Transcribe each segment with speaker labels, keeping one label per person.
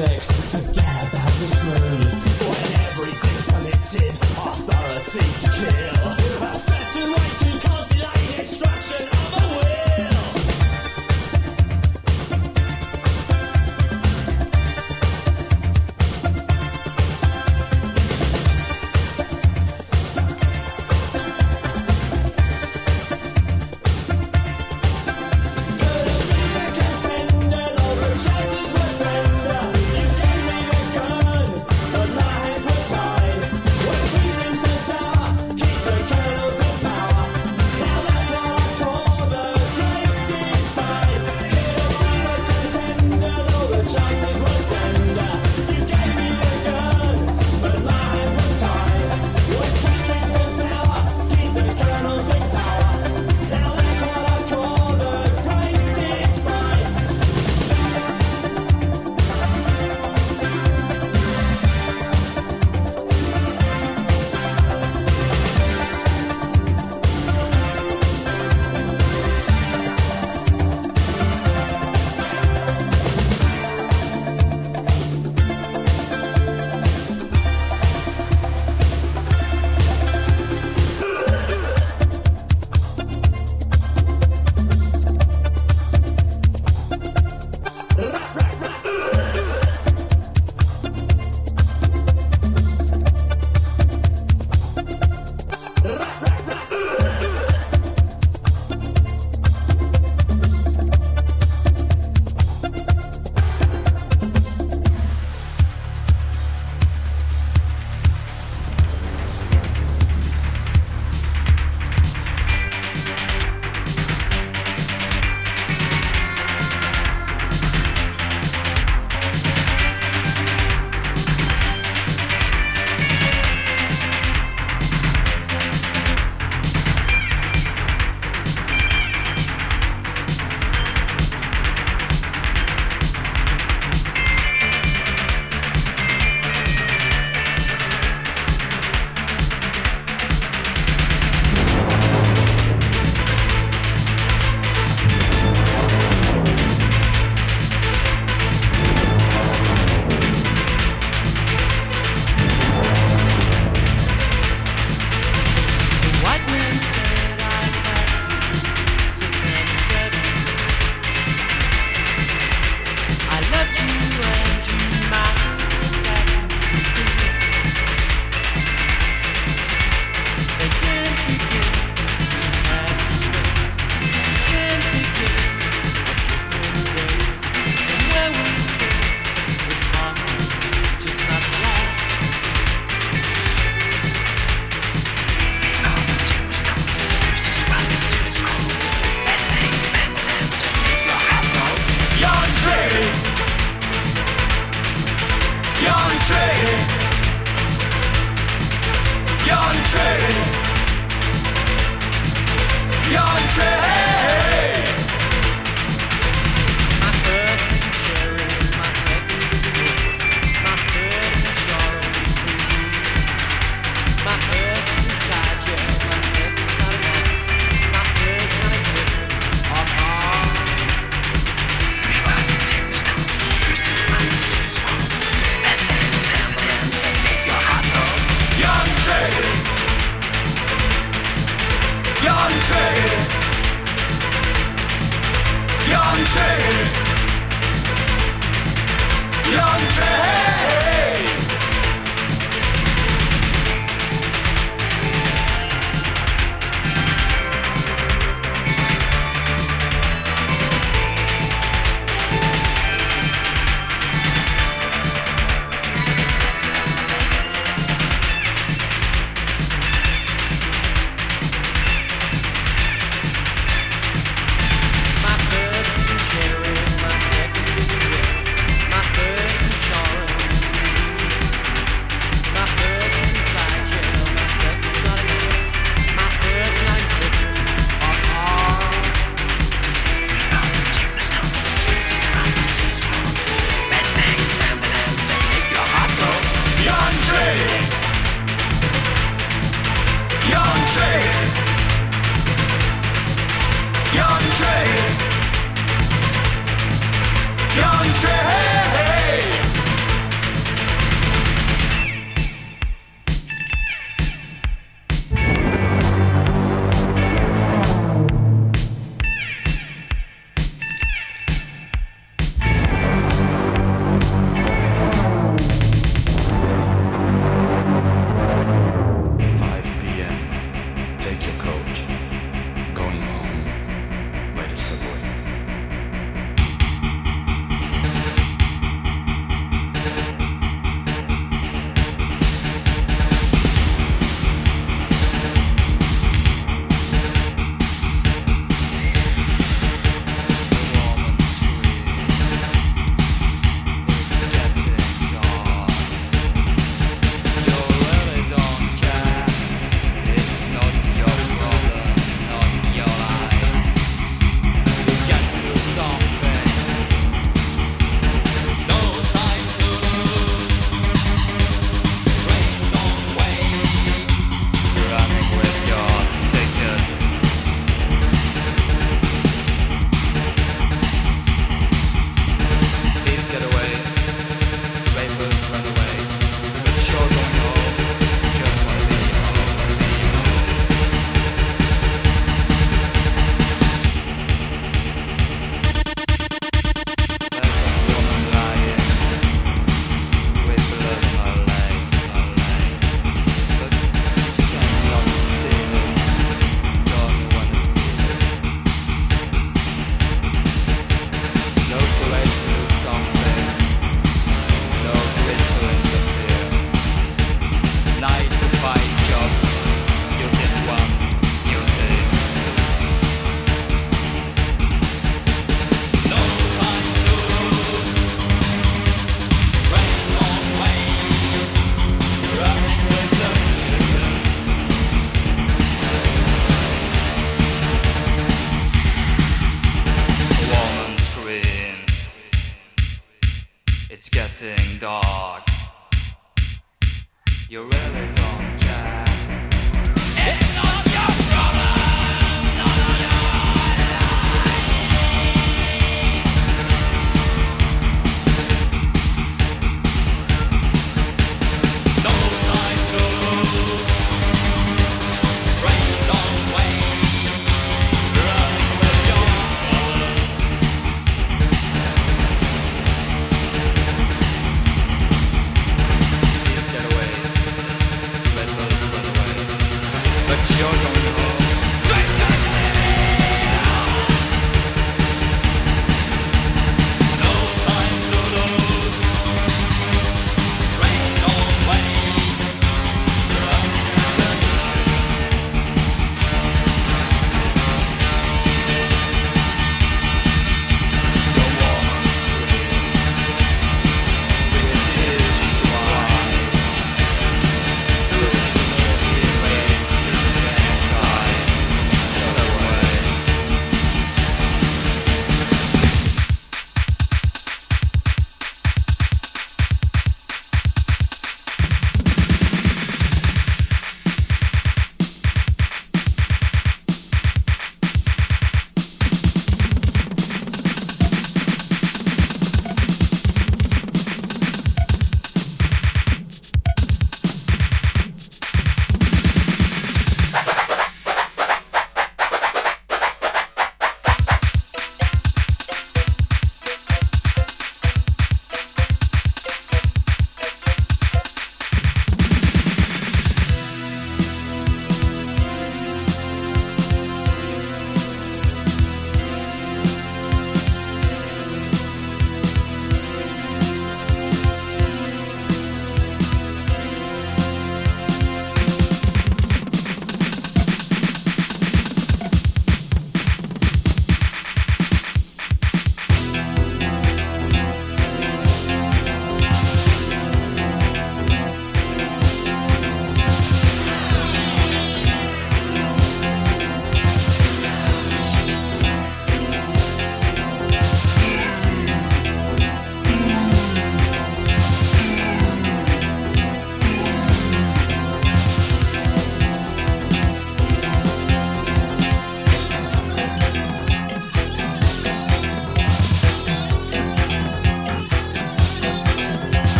Speaker 1: next.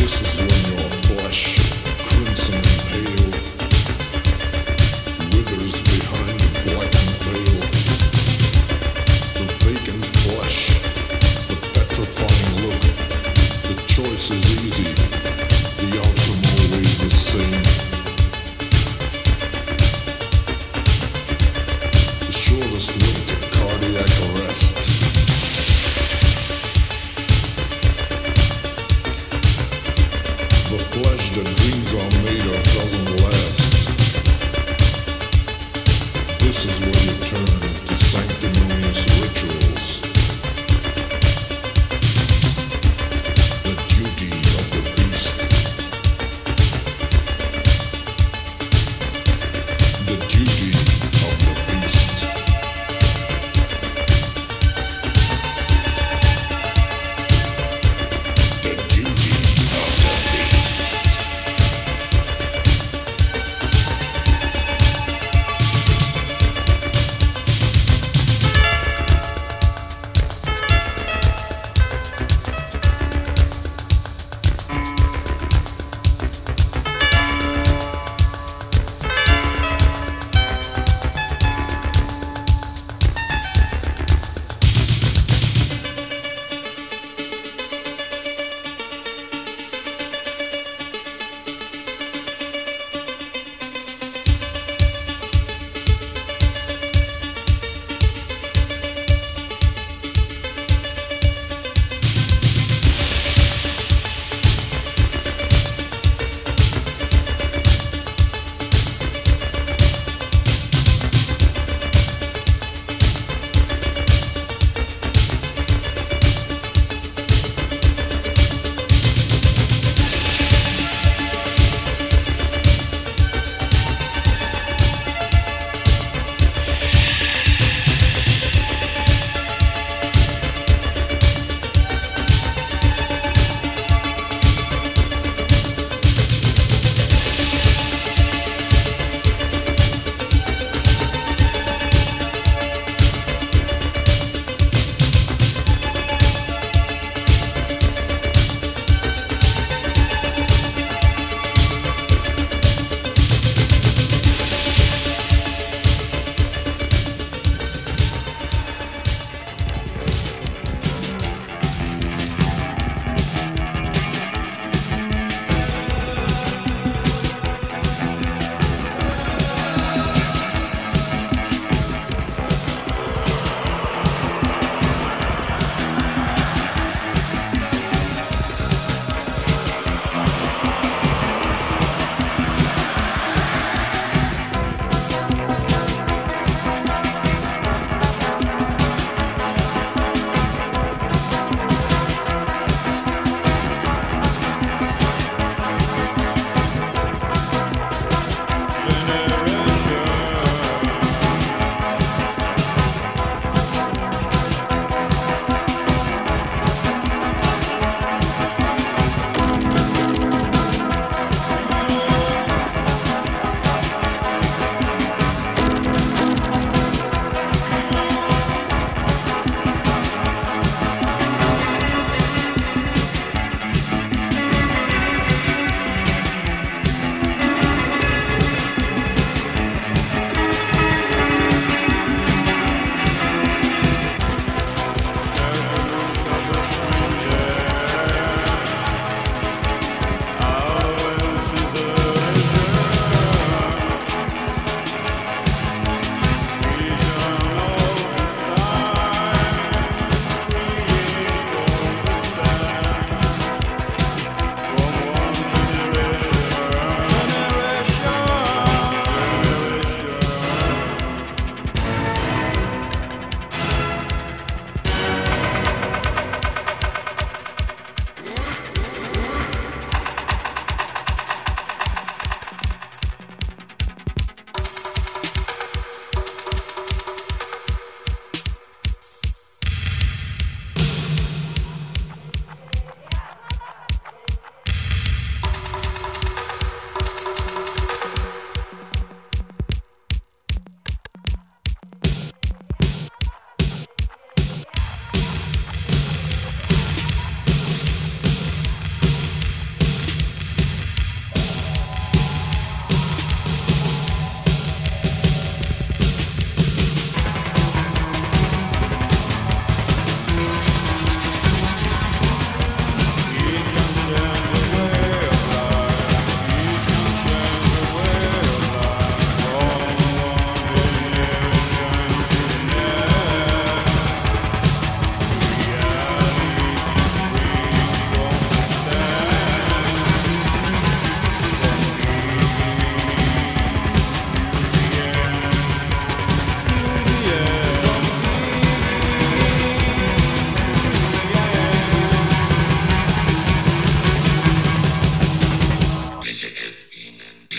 Speaker 2: decisões.